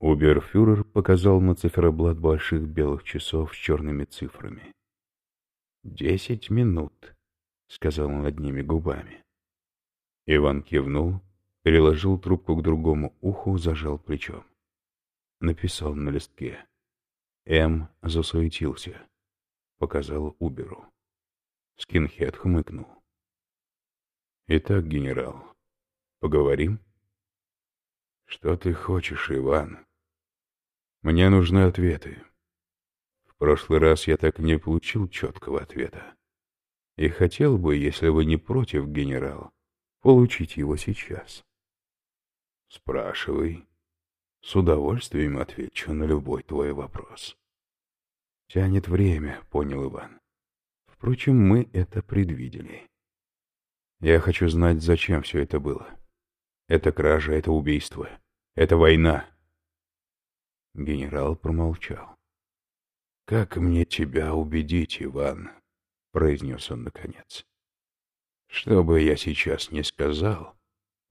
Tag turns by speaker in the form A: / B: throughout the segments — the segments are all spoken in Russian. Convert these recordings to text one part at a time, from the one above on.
A: Уберфюрер показал на циферблат больших белых часов с черными цифрами. «Десять минут», — сказал он одними губами. Иван кивнул, переложил трубку к другому уху, зажал плечом. Написал на листке. М засуетился. Показал Уберу. Скинхед хмыкнул. «Итак, генерал, поговорим?» «Что ты хочешь, Иван?» «Мне нужны ответы. В прошлый раз я так не получил четкого ответа. И хотел бы, если вы не против, генерал, получить его сейчас». «Спрашивай. С удовольствием отвечу на любой твой вопрос». «Тянет время», — понял Иван. «Впрочем, мы это предвидели». Я хочу знать, зачем все это было. Это кража, это убийство, это война. Генерал промолчал. «Как мне тебя убедить, Иван?» — произнес он наконец. «Что бы я сейчас ни сказал,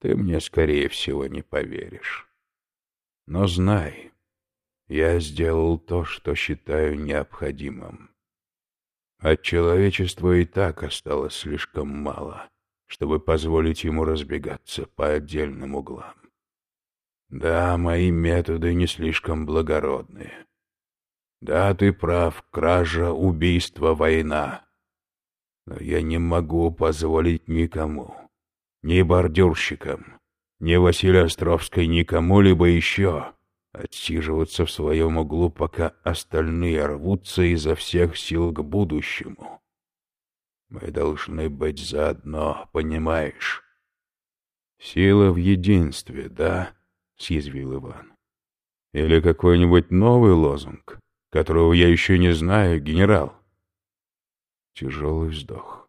A: ты мне, скорее всего, не поверишь. Но знай, я сделал то, что считаю необходимым. От человечества и так осталось слишком мало чтобы позволить ему разбегаться по отдельным углам. Да, мои методы не слишком благородные. Да, ты прав, кража, убийство, война. Но я не могу позволить никому, ни бордюрщикам, ни Василию Островской, ни кому-либо еще отсиживаться в своем углу, пока остальные рвутся изо всех сил к будущему. Мы должны быть заодно, понимаешь? Сила в единстве, да? Съязвил Иван. Или какой-нибудь новый лозунг, которого я еще не знаю, генерал? Тяжелый вздох.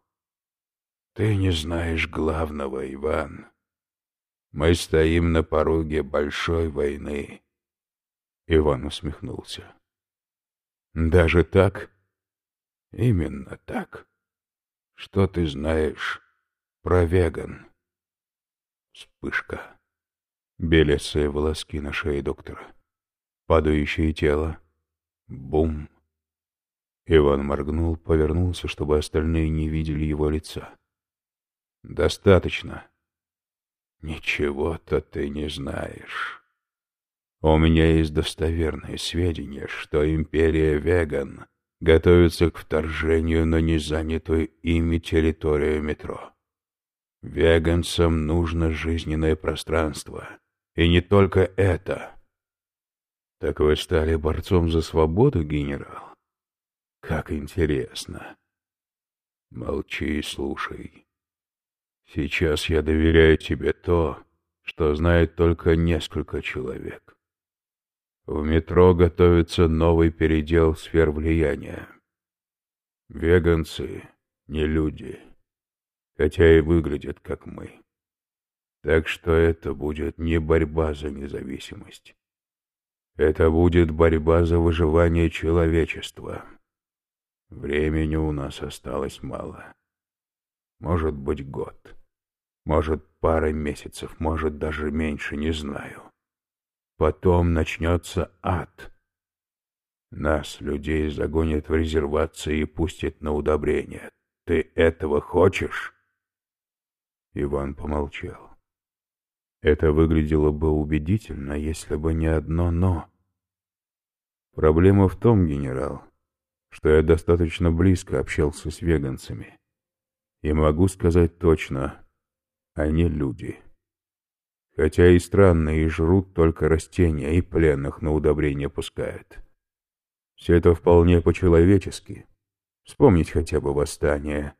A: Ты не знаешь главного, Иван. Мы стоим на пороге большой войны. Иван усмехнулся. Даже так? Именно так. Что ты знаешь про веган? Вспышка. Белесые волоски на шее доктора. Падающее тело. Бум. Иван моргнул, повернулся, чтобы остальные не видели его лица. «Достаточно». «Ничего-то ты не знаешь. У меня есть достоверные сведения, что империя Веган готовятся к вторжению на незанятую ими территорию метро. Веганцам нужно жизненное пространство. И не только это. Так вы стали борцом за свободу, генерал? Как интересно. Молчи и слушай. Сейчас я доверяю тебе то, что знает только несколько человек. В метро готовится новый передел сфер влияния. Веганцы не люди, хотя и выглядят как мы. Так что это будет не борьба за независимость. Это будет борьба за выживание человечества. Времени у нас осталось мало. Может быть, год. Может, пара месяцев, может, даже меньше, не знаю. Потом начнется ад. Нас, людей, загонят в резервации и пустят на удобрение. Ты этого хочешь?» Иван помолчал. Это выглядело бы убедительно, если бы не одно «но». Проблема в том, генерал, что я достаточно близко общался с веганцами. И могу сказать точно, они люди. Хотя и странные, и жрут только растения, и пленных на удобрение пускают. Все это вполне по-человечески. Вспомнить хотя бы восстание.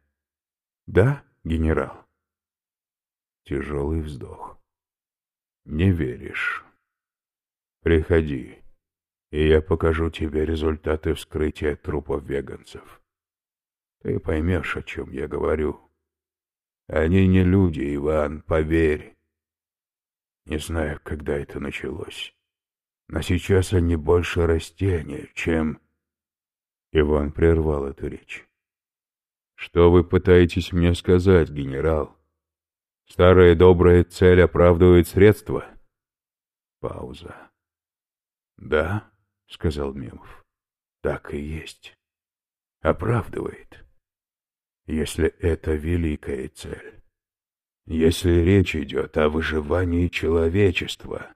A: Да, генерал? Тяжелый вздох. Не веришь. Приходи, и я покажу тебе результаты вскрытия трупов веганцев. Ты поймешь, о чем я говорю. Они не люди, Иван, поверь. Не знаю, когда это началось. Но сейчас они больше растения, чем...» Иван прервал эту речь. «Что вы пытаетесь мне сказать, генерал? Старая добрая цель оправдывает средства?» Пауза. Да, сказал Мемов. Так и есть. Оправдывает. Если это великая цель. Если речь идет о выживании человечества.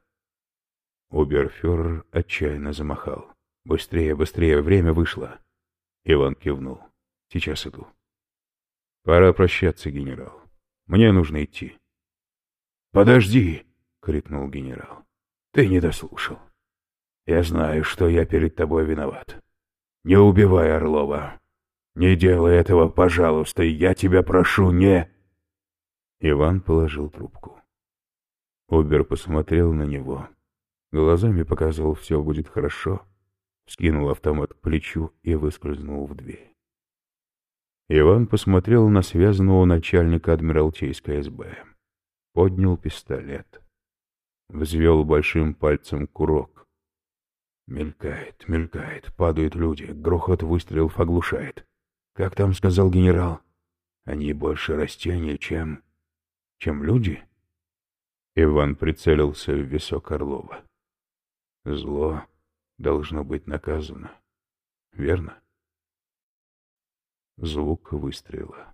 A: Оберфюрер отчаянно замахал. «Быстрее, быстрее, время вышло!» Иван кивнул. «Сейчас иду». «Пора прощаться, генерал. Мне нужно идти». «Подожди!» — крикнул генерал. «Ты не дослушал. Я знаю, что я перед тобой виноват. Не убивай Орлова. Не делай этого, пожалуйста, я тебя прошу, не...» Иван положил трубку. Обер посмотрел на него. Глазами показывал, все будет хорошо. Скинул автомат к плечу и выскользнул в дверь. Иван посмотрел на связанного начальника Адмиралтейской СБ. Поднял пистолет. Взвел большим пальцем курок. Мелькает, мелькает, падают люди, грохот выстрелов оглушает. Как там сказал генерал? Они больше растения, чем... чем люди? Иван прицелился в висок Орлова. Зло должно быть наказано. Верно? Звук выстрела.